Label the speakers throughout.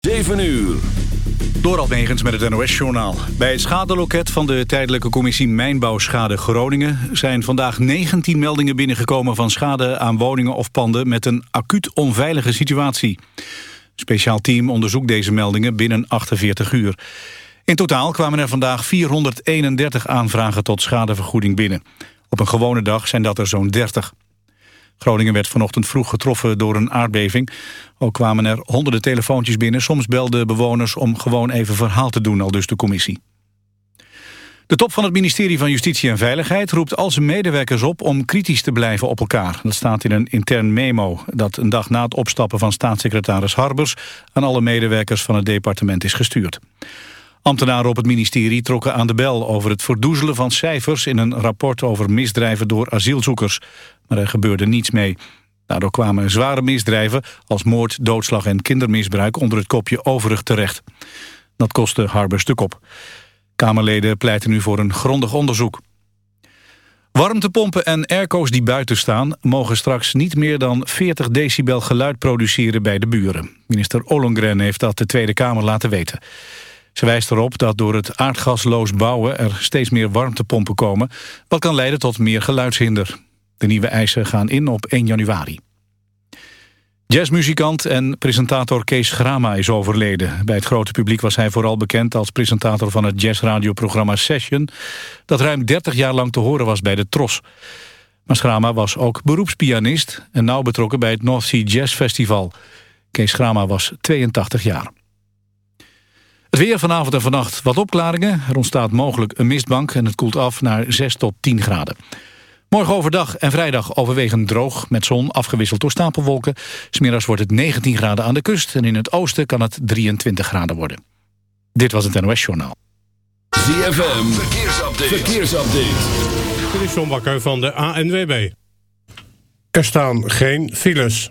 Speaker 1: 7 uur.
Speaker 2: Door Negens met het NOS-journaal. Bij het schadeloket van de tijdelijke commissie Mijnbouwschade Groningen... zijn vandaag 19 meldingen binnengekomen van schade aan woningen of panden... met een acuut onveilige situatie. Speciaal team onderzoekt deze meldingen binnen 48 uur. In totaal kwamen er vandaag 431 aanvragen tot schadevergoeding binnen. Op een gewone dag zijn dat er zo'n 30. Groningen werd vanochtend vroeg getroffen door een aardbeving. Ook kwamen er honderden telefoontjes binnen. Soms belden bewoners om gewoon even verhaal te doen, al dus de commissie. De top van het ministerie van Justitie en Veiligheid roept al zijn medewerkers op om kritisch te blijven op elkaar. Dat staat in een intern memo dat een dag na het opstappen van staatssecretaris Harbers aan alle medewerkers van het departement is gestuurd. Ambtenaren op het ministerie trokken aan de bel over het verdoezelen van cijfers in een rapport over misdrijven door asielzoekers. Maar er gebeurde niets mee. Daardoor kwamen zware misdrijven als moord, doodslag en kindermisbruik onder het kopje overig terecht. Dat kostte Harbers de kop. Kamerleden pleiten nu voor een grondig onderzoek. Warmtepompen en airco's die buiten staan... mogen straks niet meer dan 40 decibel geluid produceren bij de buren. Minister Ollongren heeft dat de Tweede Kamer laten weten. Ze wijst erop dat door het aardgasloos bouwen er steeds meer warmtepompen komen... wat kan leiden tot meer geluidshinder. De nieuwe eisen gaan in op 1 januari. Jazzmuzikant en presentator Kees Grama is overleden. Bij het grote publiek was hij vooral bekend als presentator van het jazzradioprogramma Session... dat ruim 30 jaar lang te horen was bij de Tros. Maar Grama was ook beroepspianist en nauw betrokken bij het North Sea Jazz Festival. Kees Grama was 82 jaar. Het weer vanavond en vannacht wat opklaringen. Er ontstaat mogelijk een mistbank en het koelt af naar 6 tot 10 graden. Morgen overdag en vrijdag overwegend droog met zon afgewisseld door stapelwolken. Smiddags wordt het 19 graden aan de kust en in het oosten kan het 23 graden worden. Dit was het NOS Journaal.
Speaker 1: ZFM, verkeersupdate. verkeersupdate.
Speaker 3: Dit is John Bakker van de ANWB. Er staan geen files.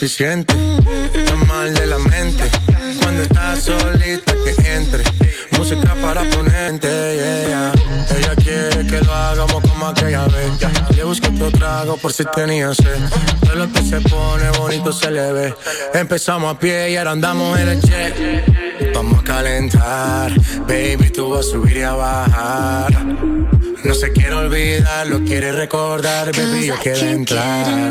Speaker 4: Suficiente, está mal de la mente. Cuando está solita que entre, música para ponerte, yeah. Ella quiere que lo hagamos como aquella vez. Le busqué otro trago por si tenía sed. Todo lo que se pone bonito se le ve. Empezamos a pie y ahora andamos en el jet. Vamos a calentar, baby, tú vas a subir y a bajar. No se quiere olvidar, lo quiere recordar, baby, yo quiero entrar.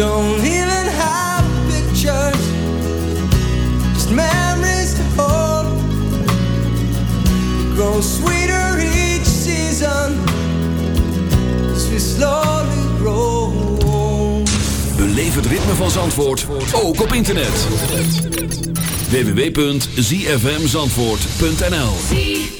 Speaker 5: don't even have pictures, just memories to hold.
Speaker 6: Grow sweeter each season as we slowly grow.
Speaker 1: Beleef het ritme van Zandvoort ook op internet. www.zfmzandvoort.nl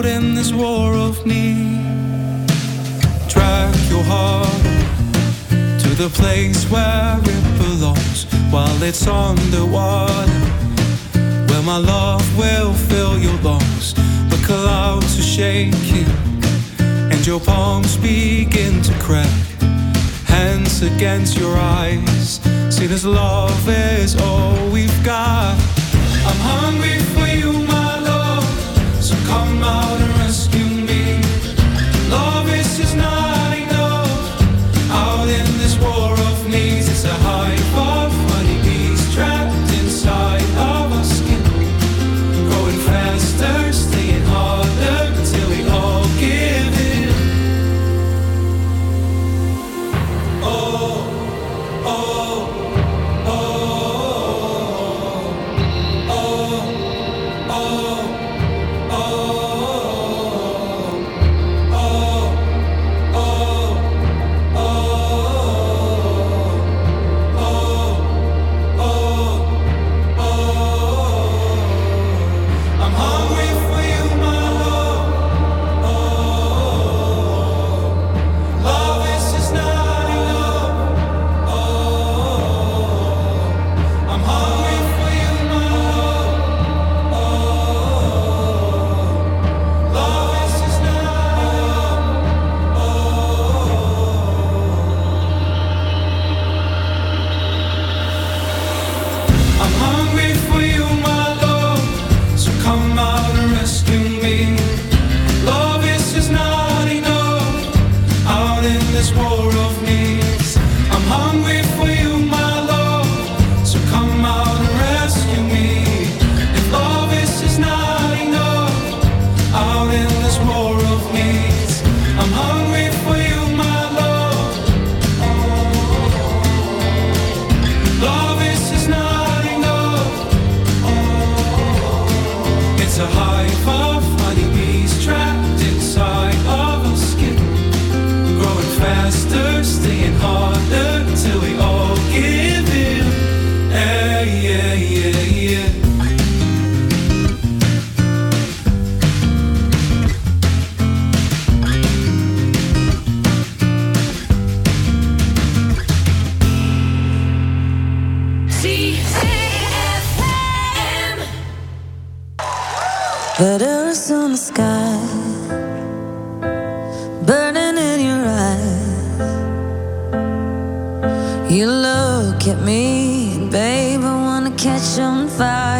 Speaker 7: out in this war of need. Drag your heart to the place where it belongs while it's underwater. Where my love will fill your lungs. The clouds are shaking and your palms begin to crack. Hands against your eyes. See, this love is all we've got. I'm hungry for you, out
Speaker 8: Letters on the sky, burning in your eyes. You look at me, babe, I wanna catch on fire.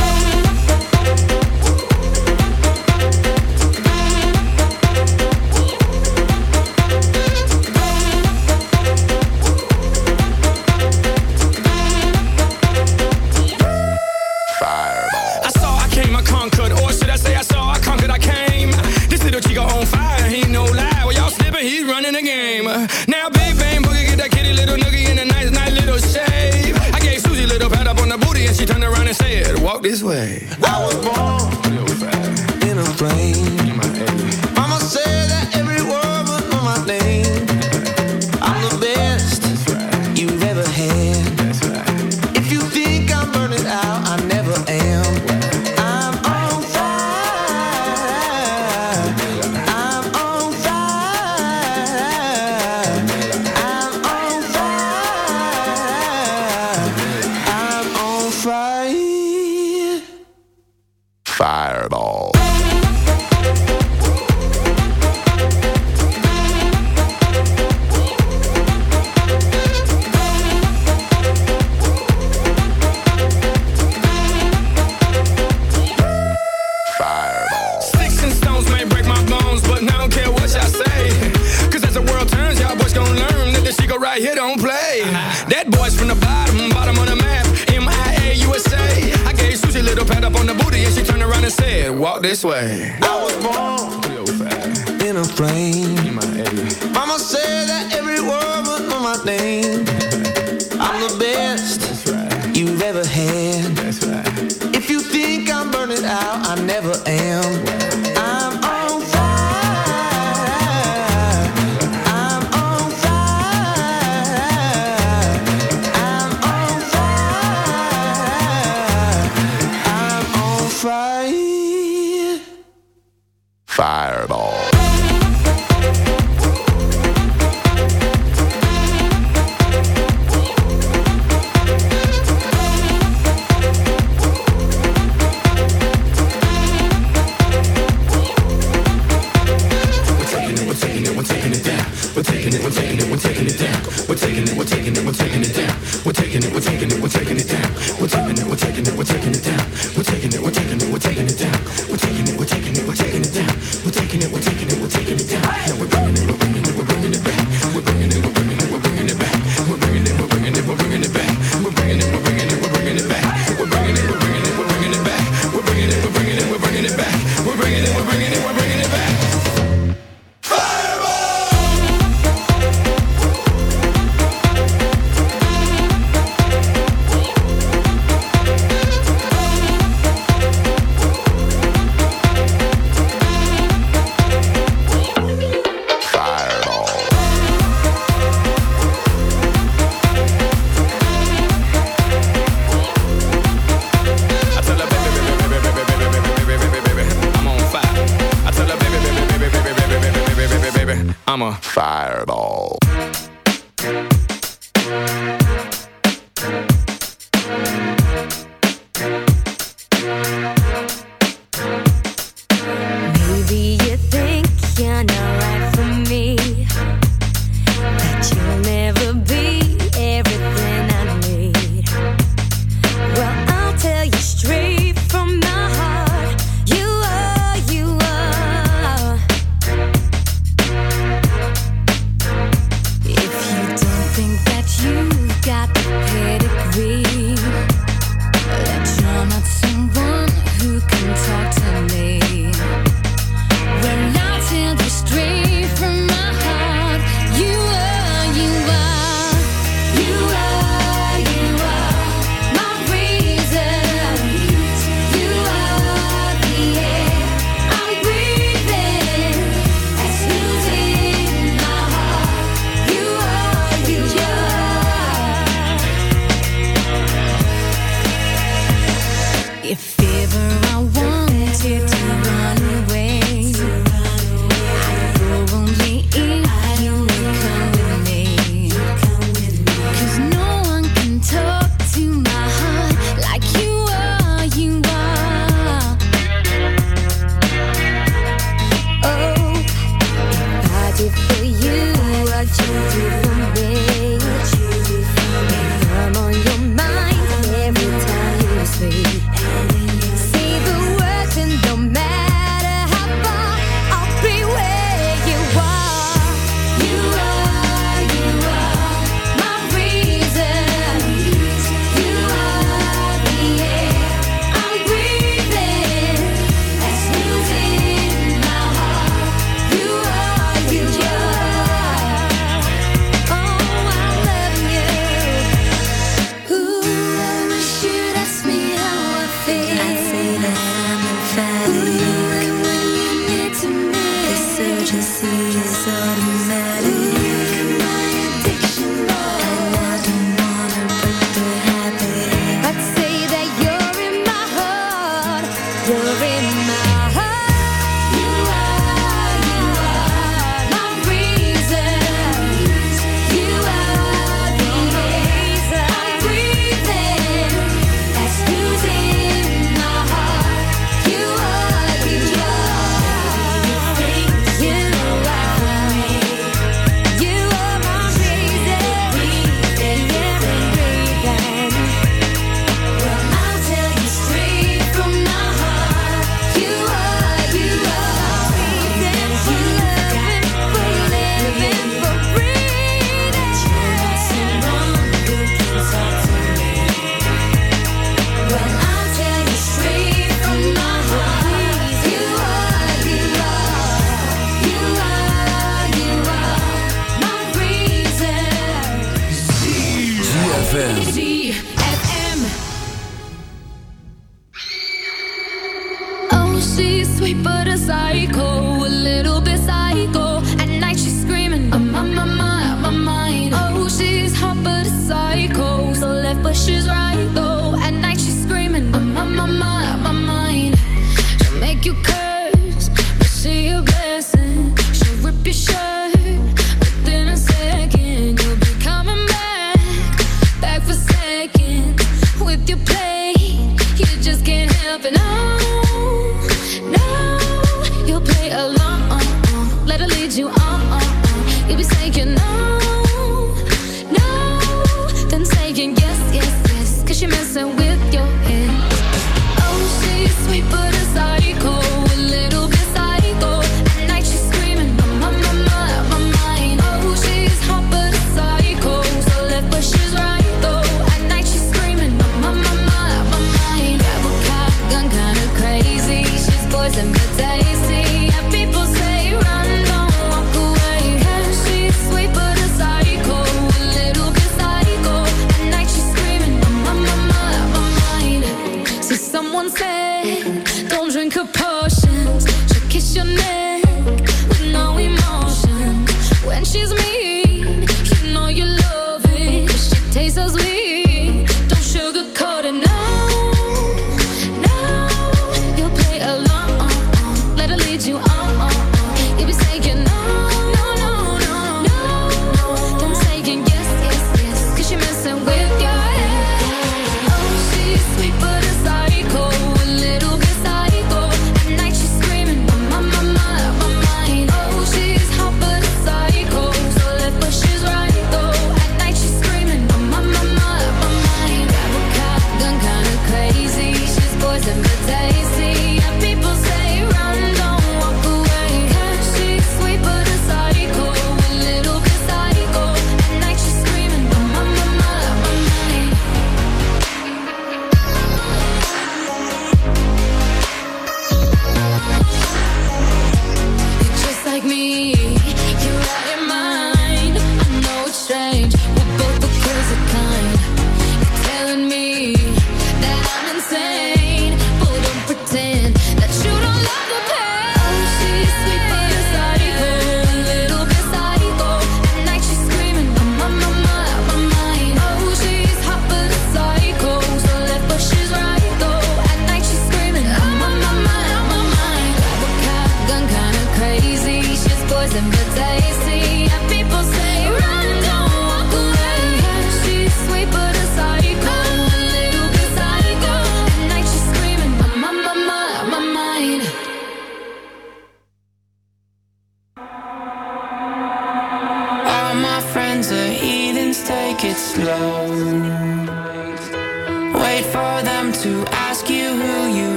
Speaker 9: way.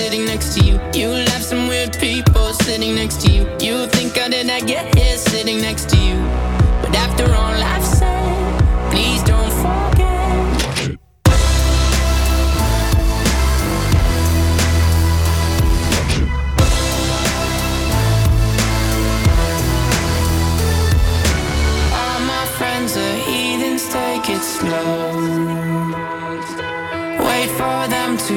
Speaker 6: sitting next to you. You
Speaker 10: left some weird people
Speaker 11: sitting next to you. You think I did not get here sitting next to you. But after all I've said, please don't forget. All my friends are heathens, take it slow. Wait for them to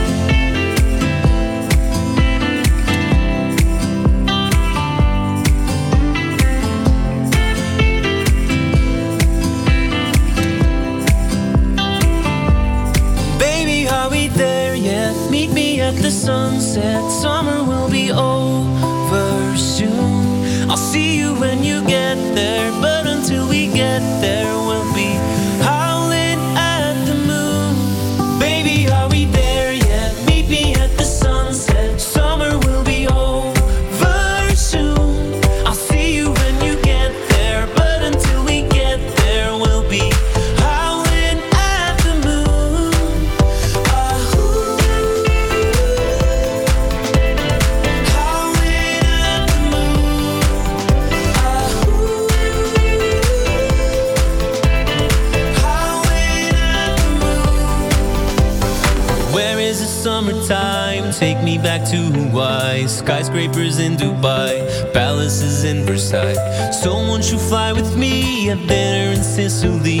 Speaker 8: the sunset, summer will be over. Who
Speaker 12: subir.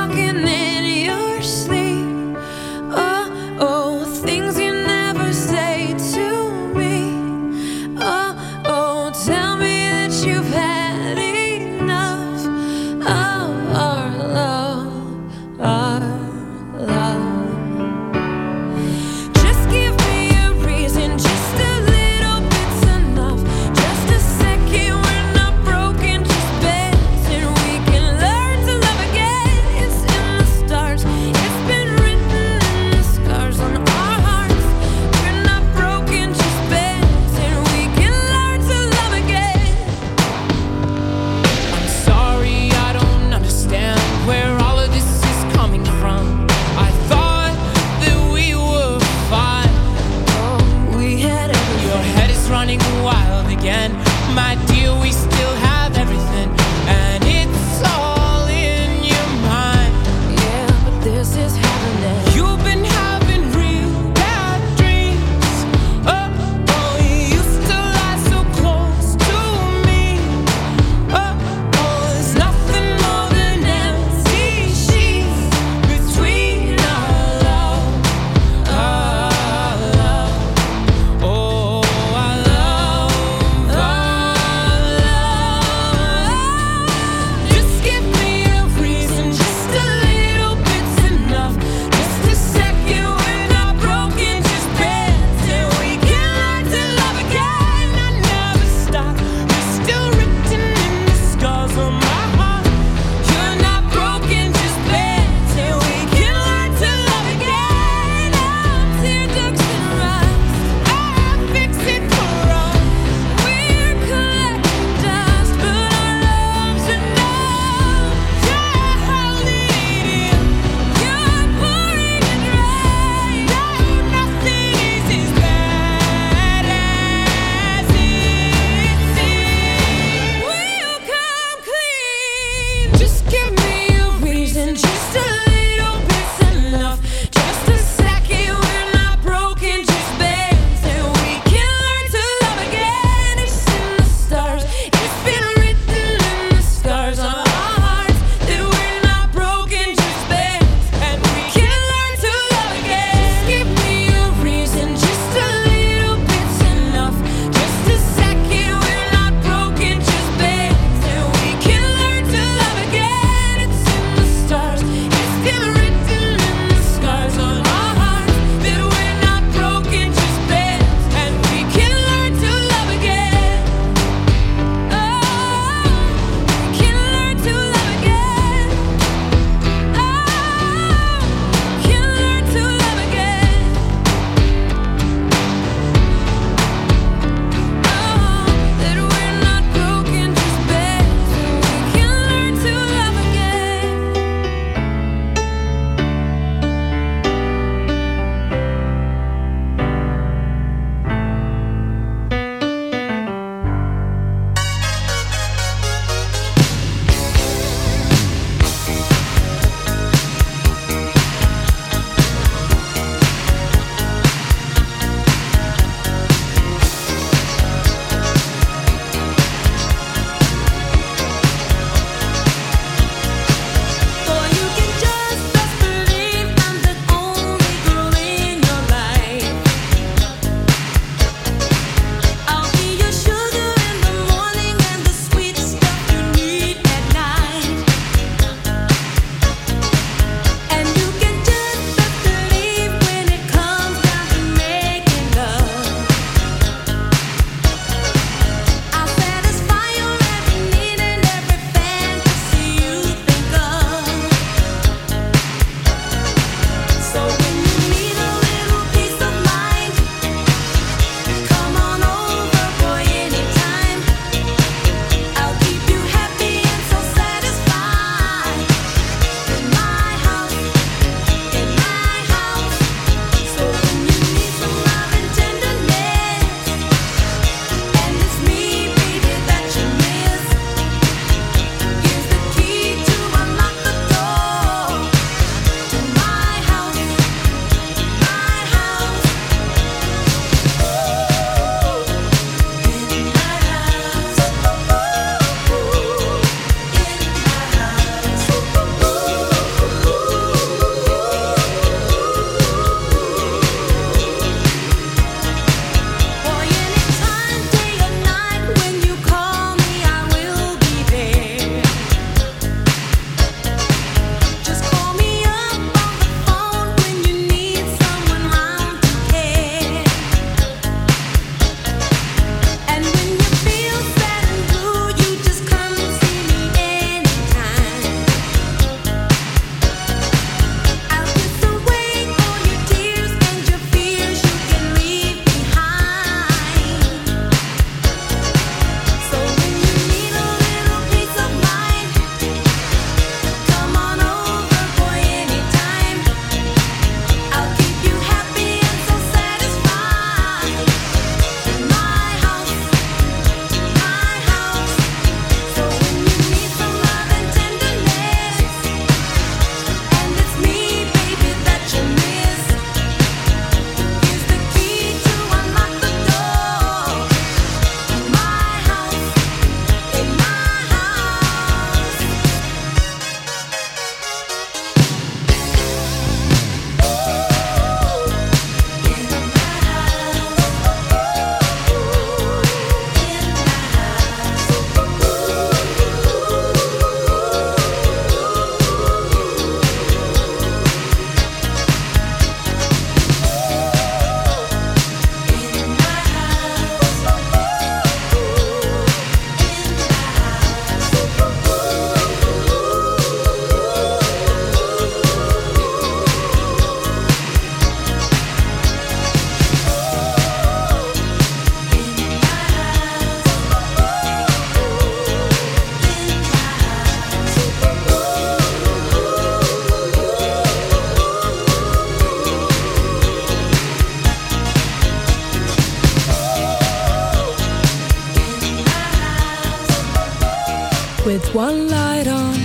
Speaker 4: One light on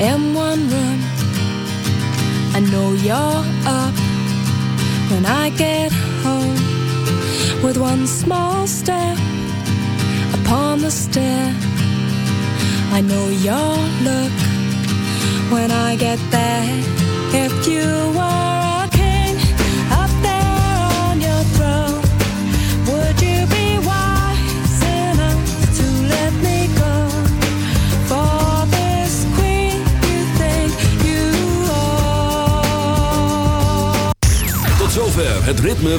Speaker 4: in one room. I know you're up when I get home with one small step upon the stair. I know your